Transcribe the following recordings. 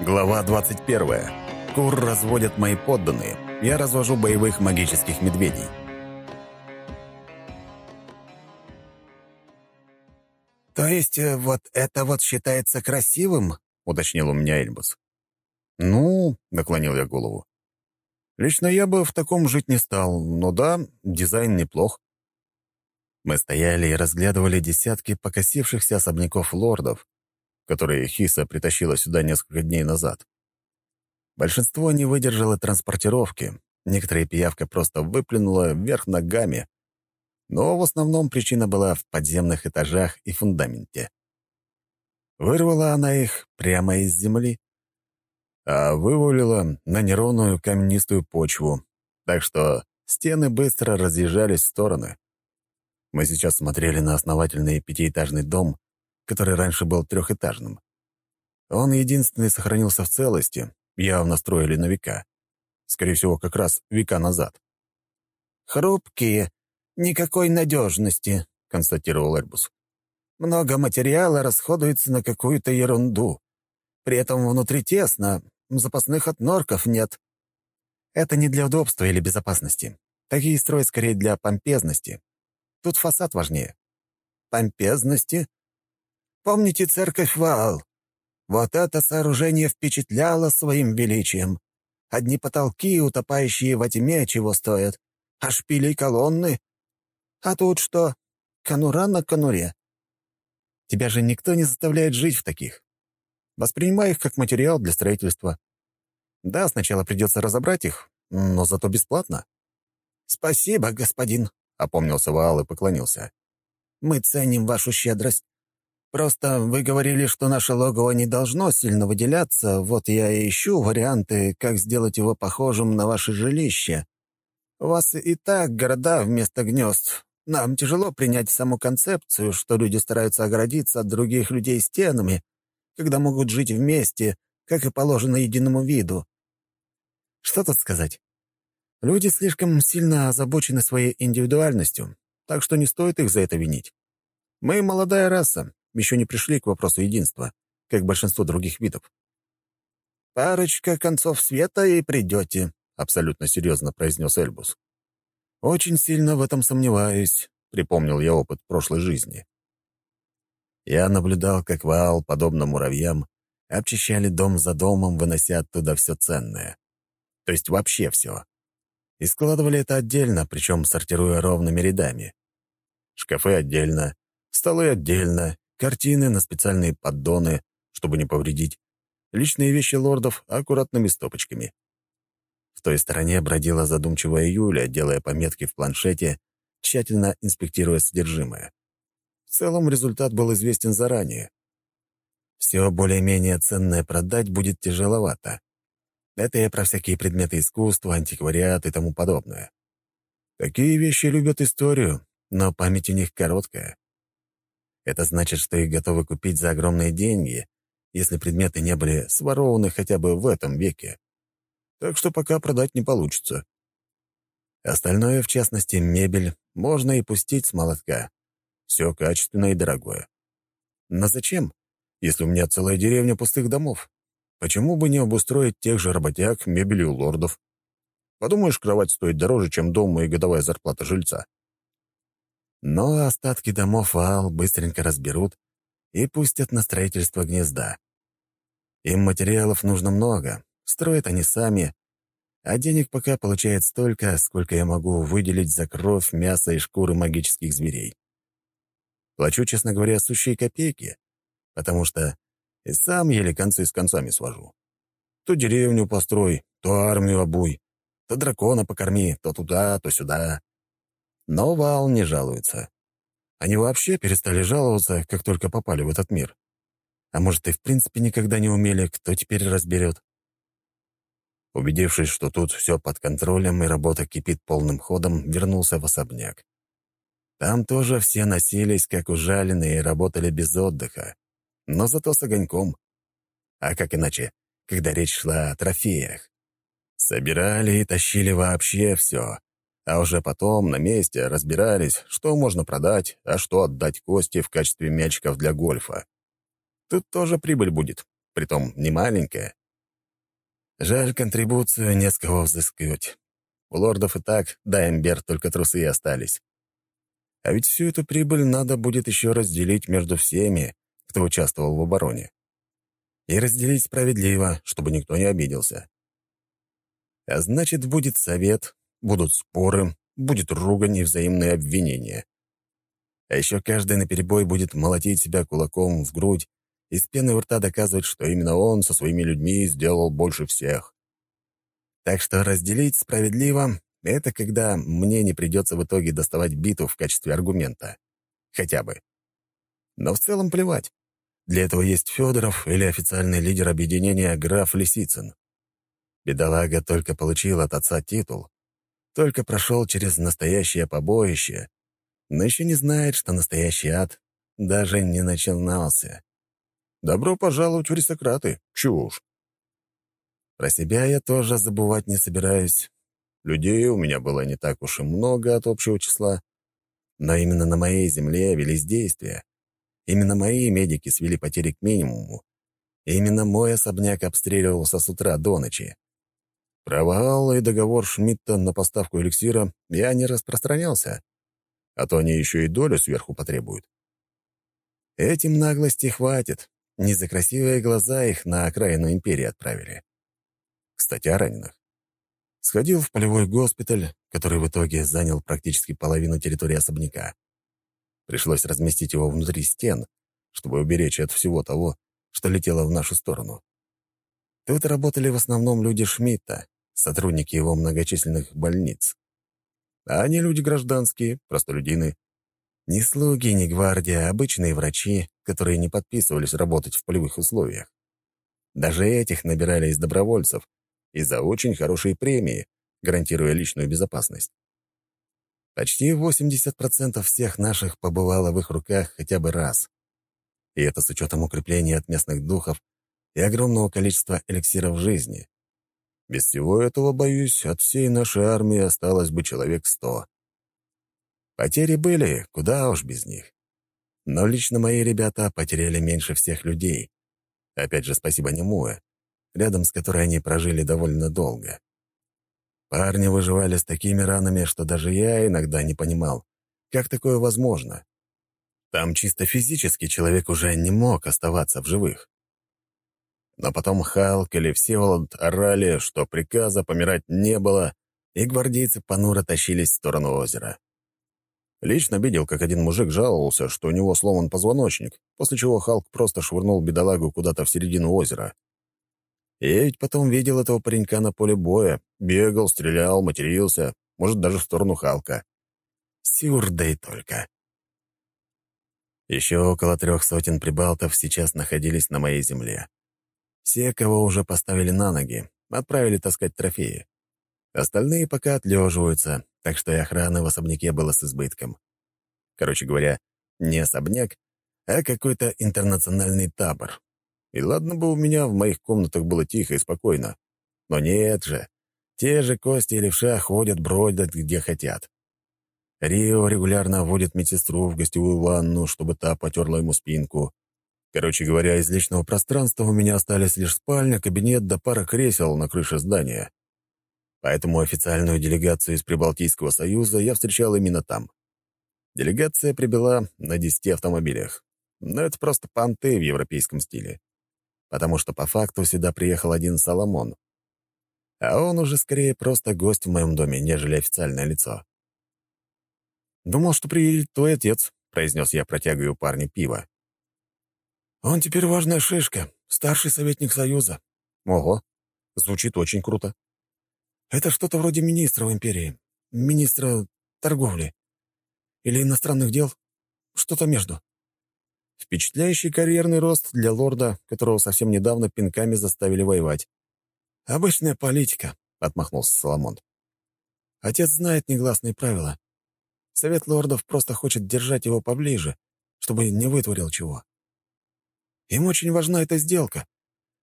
Глава 21. Кур разводят мои подданные. Я развожу боевых магических медведей. «То есть э, вот это вот считается красивым?» — уточнил у меня Эльбус. «Ну», — наклонил я голову. «Лично я бы в таком жить не стал, но да, дизайн неплох». Мы стояли и разглядывали десятки покосившихся особняков лордов, которые Хиса притащила сюда несколько дней назад. Большинство не выдержало транспортировки, некоторые пиявка просто выплюнула вверх ногами, но в основном причина была в подземных этажах и фундаменте. Вырвала она их прямо из земли, а вывалила на неровную каменистую почву, так что стены быстро разъезжались в стороны. Мы сейчас смотрели на основательный пятиэтажный дом, который раньше был трехэтажным. Он единственный сохранился в целости, явно строили на века. Скорее всего, как раз века назад. «Хрупкие, никакой надежности», — констатировал Эрбус. «Много материала расходуется на какую-то ерунду. При этом внутри тесно, запасных от норков нет». «Это не для удобства или безопасности. Такие строят скорее для помпезности. Тут фасад важнее». «Помпезности?» Помните церковь Ваал? Вот это сооружение впечатляло своим величием. Одни потолки, утопающие во тьме, чего стоят, а шпили и колонны. А тут что? Конура на конуре. Тебя же никто не заставляет жить в таких. Воспринимай их как материал для строительства. Да, сначала придется разобрать их, но зато бесплатно. «Спасибо, господин», — опомнился Ваал и поклонился. «Мы ценим вашу щедрость. Просто вы говорили, что наше логово не должно сильно выделяться, вот я и ищу варианты, как сделать его похожим на ваше жилище. У вас и так города вместо гнезд. Нам тяжело принять саму концепцию, что люди стараются оградиться от других людей стенами, когда могут жить вместе, как и положено единому виду. Что тут сказать? Люди слишком сильно озабочены своей индивидуальностью, так что не стоит их за это винить. Мы молодая раса, еще не пришли к вопросу единства, как большинство других видов. «Парочка концов света и придете», — абсолютно серьезно произнес Эльбус. «Очень сильно в этом сомневаюсь», — припомнил я опыт прошлой жизни. Я наблюдал, как Ваал, подобно муравьям, обчищали дом за домом, вынося оттуда все ценное. То есть вообще все. И складывали это отдельно, причем сортируя ровными рядами. Шкафы отдельно, столы отдельно, картины на специальные поддоны, чтобы не повредить, личные вещи лордов аккуратными стопочками. В той стороне бродила задумчивая Юля, делая пометки в планшете, тщательно инспектируя содержимое. В целом результат был известен заранее. Все более-менее ценное продать будет тяжеловато. Это я про всякие предметы искусства, антиквариат и тому подобное. Такие вещи любят историю, но память у них короткая. Это значит, что их готовы купить за огромные деньги, если предметы не были сворованы хотя бы в этом веке. Так что пока продать не получится. Остальное, в частности, мебель, можно и пустить с молотка. Все качественное и дорогое. Но зачем, если у меня целая деревня пустых домов? Почему бы не обустроить тех же работяг мебелью лордов? Подумаешь, кровать стоит дороже, чем дом и годовая зарплата жильца. Но остатки домов Ал быстренько разберут и пустят на строительство гнезда. Им материалов нужно много, строят они сами, а денег пока получает столько, сколько я могу выделить за кровь, мясо и шкуры магических зверей. Плачу, честно говоря, сущие копейки, потому что и сам еле концы с концами свожу. То деревню построй, то армию обуй, то дракона покорми, то туда, то сюда. Но Вал не жалуется. Они вообще перестали жаловаться, как только попали в этот мир. А может, и в принципе никогда не умели, кто теперь разберет. Убедившись, что тут все под контролем и работа кипит полным ходом, вернулся в особняк. Там тоже все носились, как ужаленные, и работали без отдыха. Но зато с огоньком. А как иначе, когда речь шла о трофеях? Собирали и тащили вообще все, а уже потом на месте разбирались, что можно продать, а что отдать Косте в качестве мячиков для гольфа. Тут тоже прибыль будет, притом не маленькая. Жаль, контрибуцию не с кого взыскивать. У лордов и так, да, имбер, только трусы и остались. А ведь всю эту прибыль надо будет еще разделить между всеми, кто участвовал в обороне. И разделить справедливо, чтобы никто не обиделся. А значит, будет совет, будут споры, будет ругань и взаимные обвинения. А еще каждый наперебой будет молотить себя кулаком в грудь и с пеной у рта доказывать, что именно он со своими людьми сделал больше всех. Так что разделить справедливо — это когда мне не придется в итоге доставать биту в качестве аргумента. Хотя бы. Но в целом плевать. Для этого есть Федоров или официальный лидер объединения граф Лисицын. Бедолага только получил от отца титул, только прошел через настоящее побоище, но еще не знает, что настоящий ад даже не начинался. Добро пожаловать в аристократы. Чушь. Про себя я тоже забывать не собираюсь. Людей у меня было не так уж и много от общего числа, но именно на моей земле велись действия. Именно мои медики свели потери к минимуму. Именно мой особняк обстреливался с утра до ночи. Провал и договор Шмидта на поставку эликсира я не распространялся, а то они еще и долю сверху потребуют. Этим наглости хватит, не за красивые глаза их на окраину империи отправили. Кстати, о раненых. Сходил в полевой госпиталь, который в итоге занял практически половину территории особняка. Пришлось разместить его внутри стен, чтобы уберечь от всего того, что летело в нашу сторону. Тут работали в основном люди Шмидта, сотрудники его многочисленных больниц. А они люди гражданские, простолюдины, ни слуги, ни гвардия, обычные врачи, которые не подписывались работать в полевых условиях. Даже этих набирали из добровольцев и за очень хорошие премии, гарантируя личную безопасность. Почти 80% всех наших побывало в их руках хотя бы раз. И это с учетом укрепления от местных духов и огромного количества эликсиров жизни. Без всего этого, боюсь, от всей нашей армии осталось бы человек сто. Потери были, куда уж без них. Но лично мои ребята потеряли меньше всех людей. Опять же, спасибо Немуэ, рядом с которой они прожили довольно долго. Парни выживали с такими ранами, что даже я иногда не понимал, как такое возможно. Там чисто физически человек уже не мог оставаться в живых. Но потом Халк или Всеволод орали, что приказа помирать не было, и гвардейцы понуро тащились в сторону озера. Лично видел, как один мужик жаловался, что у него сломан позвоночник, после чего Халк просто швырнул бедолагу куда-то в середину озера. Я ведь потом видел этого паренька на поле боя, бегал, стрелял, матерился, может, даже в сторону Халка. Сюрдей только. Еще около трех сотен прибалтов сейчас находились на моей земле. Все, кого уже поставили на ноги, отправили таскать трофеи. Остальные пока отлеживаются, так что и охраны в особняке было с избытком. Короче говоря, не особняк, а какой-то интернациональный табор. И ладно бы у меня в моих комнатах было тихо и спокойно. Но нет же. Те же Кости и Левша ходят, бродят, где хотят. Рио регулярно водит медсестру в гостевую ванну, чтобы та потерла ему спинку. Короче говоря, из личного пространства у меня остались лишь спальня, кабинет да пара кресел на крыше здания. Поэтому официальную делегацию из Прибалтийского союза я встречал именно там. Делегация прибыла на 10 автомобилях. Но это просто понты в европейском стиле. Потому что по факту сюда приехал один Соломон. А он уже скорее просто гость в моем доме, нежели официальное лицо. «Думал, что приедет твой отец», — произнес я, протягиваю парню пиво. «Он теперь важная шишка, старший советник Союза». «Ого, звучит очень круто». Это что-то вроде министра в империи. Министра торговли. Или иностранных дел. Что-то между. Впечатляющий карьерный рост для лорда, которого совсем недавно пинками заставили воевать. «Обычная политика», — отмахнулся Соломон. «Отец знает негласные правила. Совет лордов просто хочет держать его поближе, чтобы не вытворил чего. Им очень важна эта сделка.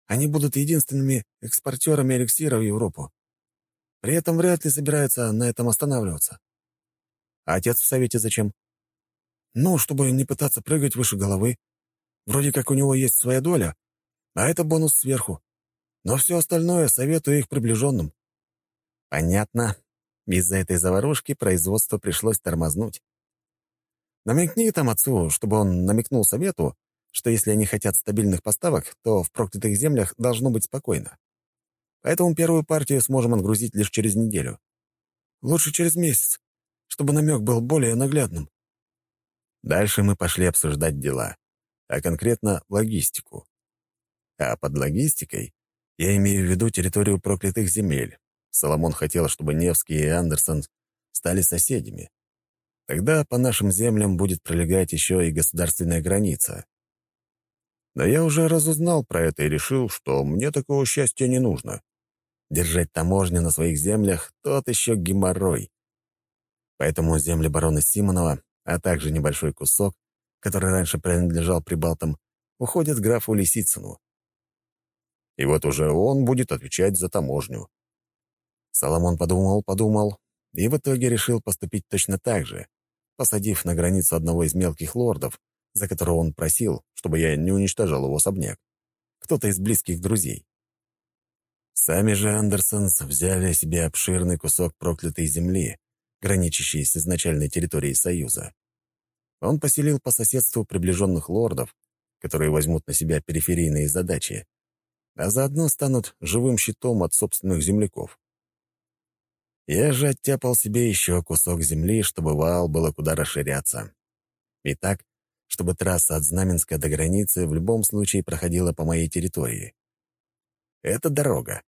Они будут единственными экспортерами эликсира в Европу. При этом вряд ли собирается на этом останавливаться. А отец в совете зачем? Ну, чтобы не пытаться прыгать выше головы. Вроде как у него есть своя доля, а это бонус сверху. Но все остальное советую их приближенным». «Понятно. Из-за этой заварушки производство пришлось тормознуть. Намекни там отцу, чтобы он намекнул совету, что если они хотят стабильных поставок, то в проклятых землях должно быть спокойно. Поэтому первую партию сможем отгрузить лишь через неделю. Лучше через месяц, чтобы намек был более наглядным. Дальше мы пошли обсуждать дела, а конкретно логистику. А под логистикой я имею в виду территорию проклятых земель. Соломон хотел, чтобы Невский и Андерсон стали соседями. Тогда по нашим землям будет пролегать еще и государственная граница. Но я уже разузнал про это и решил, что мне такого счастья не нужно. Держать таможню на своих землях — тот еще геморрой. Поэтому земли барона Симонова, а также небольшой кусок, который раньше принадлежал прибалтам, уходят графу Лисицыну. И вот уже он будет отвечать за таможню. Соломон подумал, подумал, и в итоге решил поступить точно так же, посадив на границу одного из мелких лордов, за которого он просил, чтобы я не уничтожал его особняк. Кто-то из близких друзей. Сами же Андерсонс взяли себе обширный кусок проклятой земли, граничащей с изначальной территорией Союза. Он поселил по соседству приближенных лордов, которые возьмут на себя периферийные задачи, а заодно станут живым щитом от собственных земляков. Я же оттяпал себе еще кусок земли, чтобы вал было куда расширяться. И так, чтобы трасса от Знаменска до границы в любом случае проходила по моей территории. Это дорога.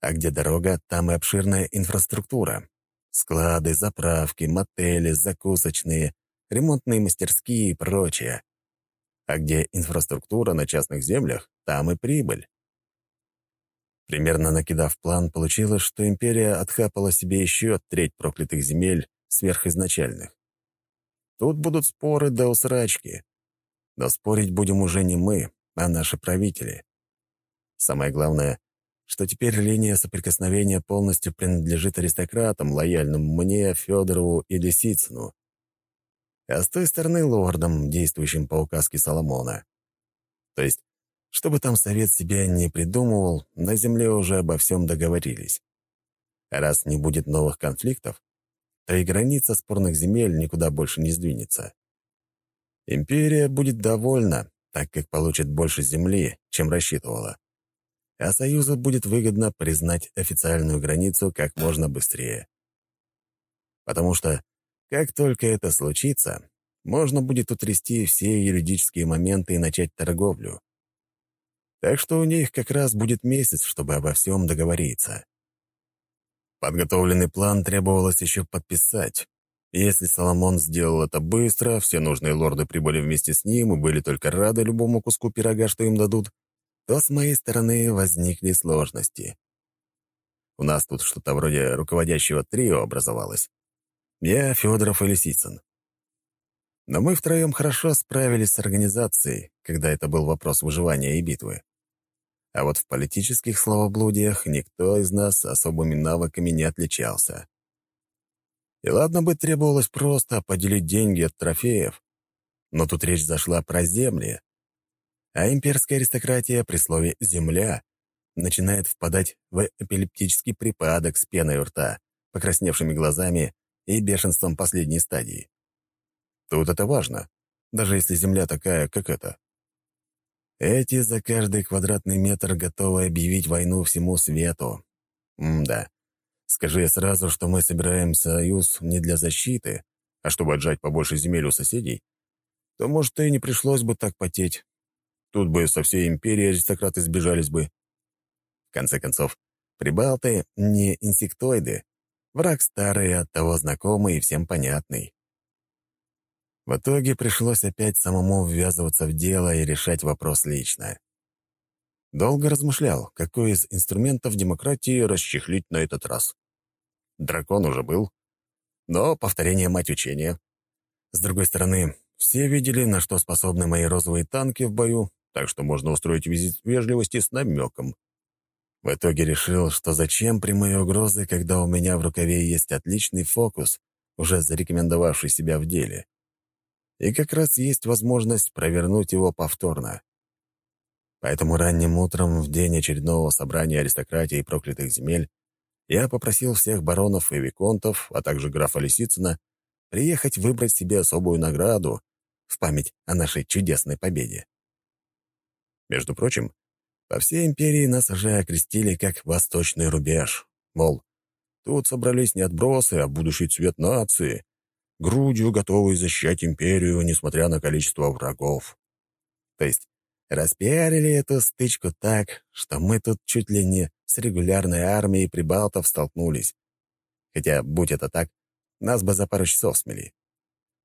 А где дорога, там и обширная инфраструктура. Склады, заправки, мотели, закусочные, ремонтные мастерские и прочее. А где инфраструктура на частных землях, там и прибыль. Примерно накидав план, получилось, что империя отхапала себе еще треть проклятых земель сверхизначальных. Тут будут споры до усрачки. Но спорить будем уже не мы, а наши правители. Самое главное, что теперь линия соприкосновения полностью принадлежит аристократам, лояльным мне, Федорову и Лисицыну. А с той стороны лордам, действующим по указке Соломона. То есть, чтобы там совет себя не придумывал, на земле уже обо всем договорились. Раз не будет новых конфликтов, то и граница спорных земель никуда больше не сдвинется. Империя будет довольна, так как получит больше земли, чем рассчитывала. А Союзу будет выгодно признать официальную границу как можно быстрее. Потому что, как только это случится, можно будет утрясти все юридические моменты и начать торговлю. Так что у них как раз будет месяц, чтобы обо всем договориться. Подготовленный план требовалось еще подписать. Если Соломон сделал это быстро, все нужные лорды прибыли вместе с ним и были только рады любому куску пирога, что им дадут, то с моей стороны возникли сложности. У нас тут что-то вроде руководящего трио образовалось. Я, Федоров и Лисицын. Но мы втроем хорошо справились с организацией, когда это был вопрос выживания и битвы. А вот в политических словоблудиях никто из нас особыми навыками не отличался. И ладно бы требовалось просто поделить деньги от трофеев, но тут речь зашла про земли. А имперская аристократия при слове «земля» начинает впадать в эпилептический припадок с пеной у рта, покрасневшими глазами и бешенством последней стадии. Тут это важно, даже если земля такая, как эта. Эти за каждый квадратный метр готовы объявить войну всему свету. М-да. Скажи я сразу, что мы собираем союз не для защиты, а чтобы отжать побольше земель у соседей, то, может, и не пришлось бы так потеть. Тут бы со всей империи аристократы сбежались бы. В конце концов, прибалты — не инсектоиды. Враг старый, оттого знакомый и всем понятный. В итоге пришлось опять самому ввязываться в дело и решать вопрос лично. Долго размышлял, какой из инструментов демократии расчехлить на этот раз. Дракон уже был, но повторение мать учения. С другой стороны, все видели, на что способны мои розовые танки в бою, так что можно устроить визит вежливости с намеком. В итоге решил, что зачем прямые угрозы, когда у меня в рукаве есть отличный фокус, уже зарекомендовавший себя в деле и как раз есть возможность провернуть его повторно. Поэтому ранним утром, в день очередного собрания аристократии проклятых земель, я попросил всех баронов и виконтов, а также графа Лисицына, приехать выбрать себе особую награду в память о нашей чудесной победе. Между прочим, по всей империи нас уже окрестили как «восточный рубеж». Мол, тут собрались не отбросы, а будущий цвет нации, грудью готовые защищать империю, несмотря на количество врагов. То есть распиарили эту стычку так, что мы тут чуть ли не с регулярной армией прибалтов столкнулись. Хотя, будь это так, нас бы за пару часов смели.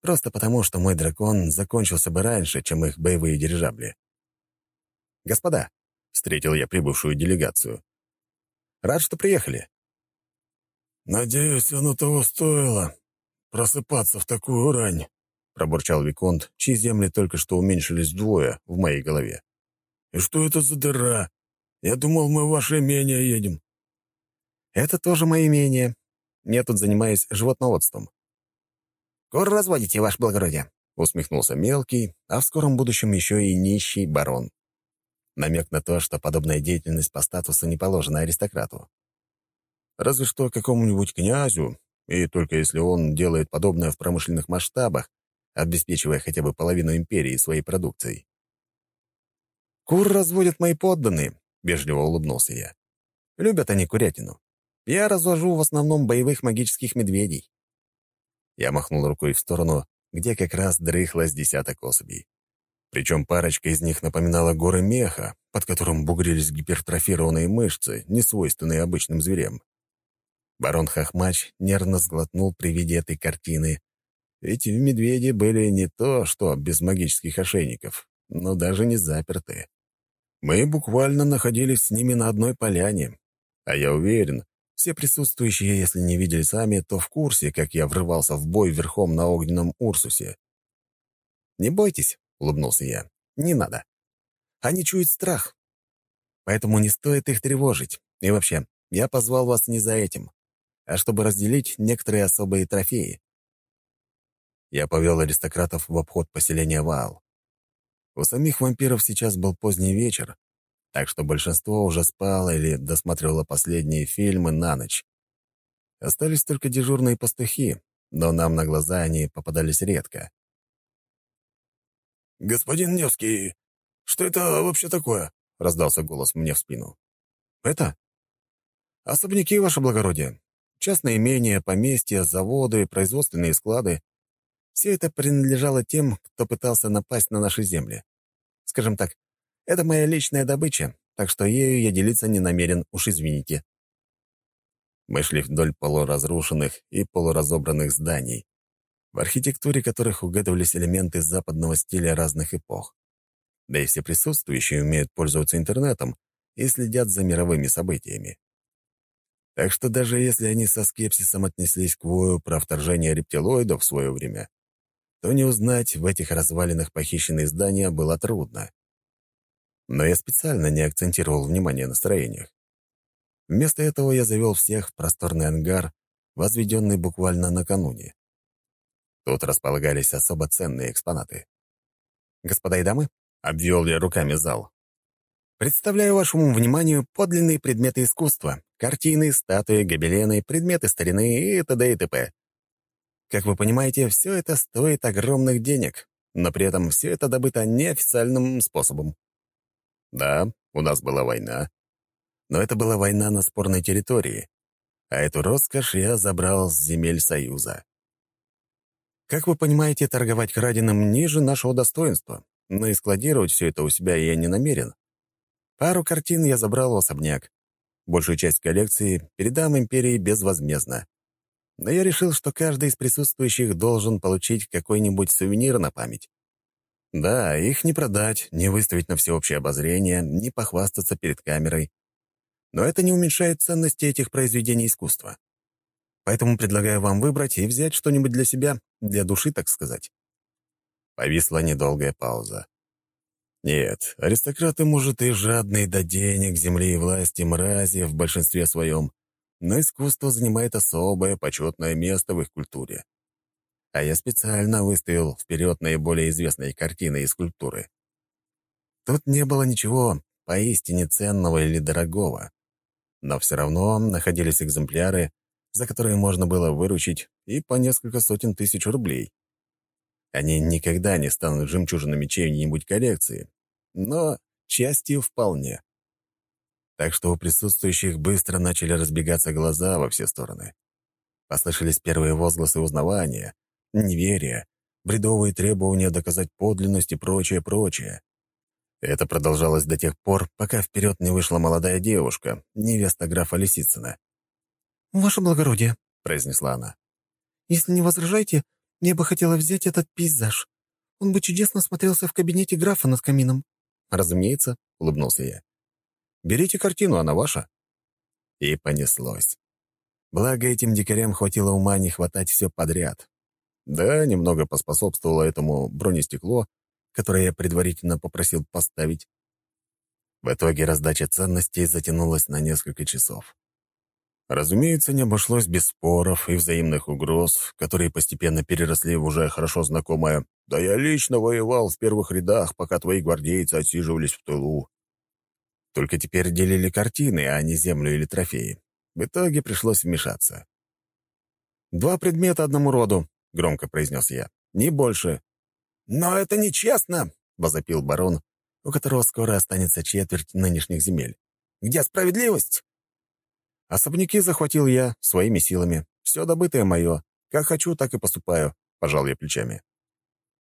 Просто потому, что мой дракон закончился бы раньше, чем их боевые дирижабли. «Господа», — встретил я прибывшую делегацию, — «рад, что приехали». «Надеюсь, оно того стоило. Просыпаться в такую рань», — пробурчал Виконт, чьи земли только что уменьшились вдвое в моей голове. «И что это за дыра? Я думал, мы в ваше имение едем». «Это тоже мое имение. Я тут занимаюсь животноводством». «Кур разводите, ваше благородие», — усмехнулся мелкий, а в скором будущем еще и нищий барон намек на то, что подобная деятельность по статусу не положена аристократу. Разве что какому-нибудь князю, и только если он делает подобное в промышленных масштабах, обеспечивая хотя бы половину империи своей продукцией. «Кур разводят мои подданные», — вежливо улыбнулся я. «Любят они курятину. Я развожу в основном боевых магических медведей». Я махнул рукой в сторону, где как раз дрыхлось десяток особей. Причем парочка из них напоминала горы меха, под которым бугрились гипертрофированные мышцы, несвойственные обычным зверям. Барон Хохмач нервно сглотнул при виде этой картины. Эти медведи были не то, что без магических ошейников, но даже не заперты. Мы буквально находились с ними на одной поляне, а я уверен, все присутствующие, если не видели сами, то в курсе, как я врывался в бой верхом на огненном Урсусе. «Не бойтесь», — улыбнулся я. «Не надо. Они чуют страх. Поэтому не стоит их тревожить. И вообще, я позвал вас не за этим, а чтобы разделить некоторые особые трофеи». Я повел аристократов в обход поселения Ваал. У самих вампиров сейчас был поздний вечер, так что большинство уже спало или досматривало последние фильмы на ночь. Остались только дежурные пастухи, но нам на глаза они попадались редко. «Господин Невский, что это вообще такое?» — раздался голос мне в спину. «Это? Особняки, ваше благородие. Частные имения, поместья, заводы, производственные склады. Все это принадлежало тем, кто пытался напасть на наши земли. Скажем так, это моя личная добыча, так что ею я делиться не намерен, уж извините». Мы шли вдоль полуразрушенных и полуразобранных зданий, в архитектуре которых угадывались элементы западного стиля разных эпох. Да и все присутствующие умеют пользоваться интернетом и следят за мировыми событиями. Так что даже если они со скепсисом отнеслись к вою про вторжение рептилоидов в свое время, то не узнать в этих развалинах похищенные здания было трудно. Но я специально не акцентировал внимание на строениях. Вместо этого я завел всех в просторный ангар, возведенный буквально накануне. Тут располагались особо ценные экспонаты. «Господа и дамы», — обвел я руками зал, «представляю вашему вниманию подлинные предметы искусства, картины, статуи, гобелены, предметы старины и т.д. и т.п. Как вы понимаете, все это стоит огромных денег, но при этом все это добыто неофициальным способом. Да, у нас была война, но это была война на спорной территории, а эту роскошь я забрал с земель Союза. Как вы понимаете, торговать краденым ниже нашего достоинства, но и складировать все это у себя я не намерен. Пару картин я забрал в особняк. Большую часть коллекции передам империи безвозмездно. Но я решил, что каждый из присутствующих должен получить какой-нибудь сувенир на память. Да, их не продать, не выставить на всеобщее обозрение, не похвастаться перед камерой. Но это не уменьшает ценности этих произведений искусства. Поэтому предлагаю вам выбрать и взять что-нибудь для себя, для души, так сказать». Повисла недолгая пауза. Нет, аристократы, может, и жадные до денег, земли и власти мрази в большинстве своем, но искусство занимает особое почетное место в их культуре. А я специально выставил вперед наиболее известные картины и скульптуры. Тут не было ничего, поистине ценного или дорогого. Но все равно находились экземпляры, за которые можно было выручить и по несколько сотен тысяч рублей. Они никогда не станут жемчужинами чьей-нибудь коллекции, но частью вполне. Так что у присутствующих быстро начали разбегаться глаза во все стороны. Послышались первые возгласы узнавания, неверия, бредовые требования доказать подлинность и прочее, прочее. Это продолжалось до тех пор, пока вперед не вышла молодая девушка, невеста графа Лисицына. «Ваше благородие», — произнесла она. «если не возражаете, я бы хотела взять этот пейзаж. Он бы чудесно смотрелся в кабинете графа над камином». «Разумеется», — улыбнулся я. «Берите картину, она ваша». И понеслось. Благо, этим дикарям хватило ума не хватать все подряд. Да, немного поспособствовало этому бронестекло, которое я предварительно попросил поставить. В итоге раздача ценностей затянулась на несколько часов. Разумеется, не обошлось без споров и взаимных угроз, которые постепенно переросли в уже хорошо знакомое «Да я лично воевал в первых рядах, пока твои гвардейцы отсиживались в тылу». Только теперь делили картины, а не землю или трофеи. В итоге пришлось вмешаться. «Два предмета одному роду», — громко произнес я. «Не больше». «Но это нечестно», — возопил барон, у которого скоро останется четверть нынешних земель. «Где справедливость?» Особняки захватил я своими силами. Все добытое мое. Как хочу, так и поступаю», — пожал я плечами.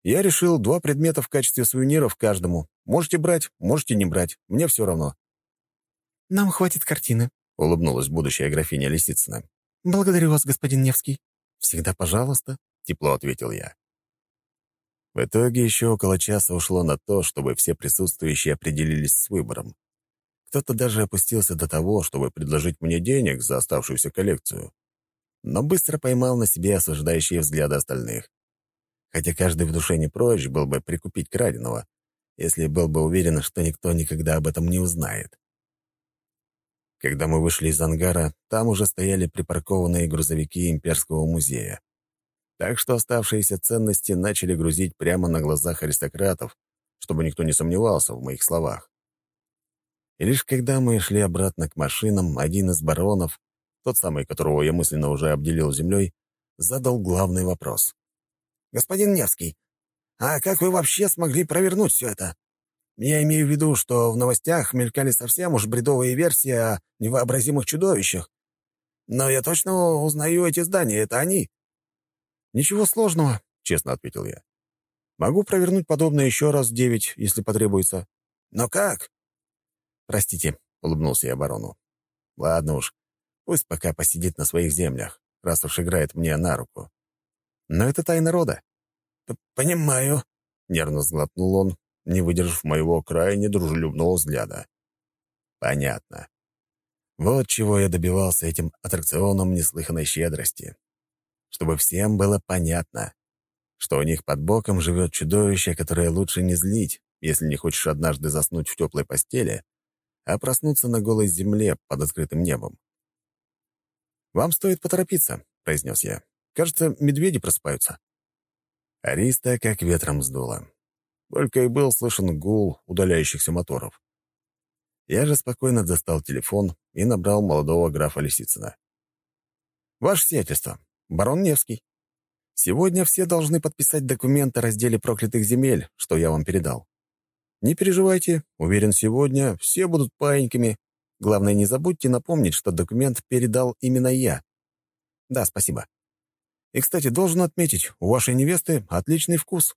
«Я решил два предмета в качестве сувениров каждому. Можете брать, можете не брать. Мне все равно». «Нам хватит картины», — улыбнулась будущая графиня Лисицына. «Благодарю вас, господин Невский». «Всегда пожалуйста», — тепло ответил я. В итоге еще около часа ушло на то, чтобы все присутствующие определились с выбором. Кто-то даже опустился до того, чтобы предложить мне денег за оставшуюся коллекцию. Но быстро поймал на себе осуждающие взгляды остальных. Хотя каждый в душе не прочь был бы прикупить краденого, если был бы уверен, что никто никогда об этом не узнает. Когда мы вышли из ангара, там уже стояли припаркованные грузовики Имперского музея. Так что оставшиеся ценности начали грузить прямо на глазах аристократов, чтобы никто не сомневался в моих словах. И лишь когда мы шли обратно к машинам, один из баронов, тот самый, которого я мысленно уже обделил землей, задал главный вопрос. «Господин Невский, а как вы вообще смогли провернуть все это? Я имею в виду, что в новостях мелькали совсем уж бредовые версии о невообразимых чудовищах. Но я точно узнаю эти здания, это они». «Ничего сложного», — честно ответил я. «Могу провернуть подобное еще раз девять, если потребуется». «Но как?» «Простите», — улыбнулся я барону. «Ладно уж, пусть пока посидит на своих землях, раз уж играет мне на руку. Но это тайна рода». «Понимаю», — нервно сглотнул он, не выдержав моего крайне дружелюбного взгляда. «Понятно. Вот чего я добивался этим аттракционом неслыханной щедрости. Чтобы всем было понятно, что у них под боком живет чудовище, которое лучше не злить, если не хочешь однажды заснуть в теплой постели, а проснуться на голой земле под открытым небом. «Вам стоит поторопиться», — произнес я. «Кажется, медведи просыпаются». Ариста как ветром сдуло. Только и был слышен гул удаляющихся моторов. Я же спокойно достал телефон и набрал молодого графа Лисицына. «Ваше сиятельство, барон Невский. Сегодня все должны подписать документ о разделе проклятых земель, что я вам передал. Не переживайте, уверен, сегодня все будут паиньками. Главное, не забудьте напомнить, что документ передал именно я. Да, спасибо. И, кстати, должен отметить, у вашей невесты отличный вкус.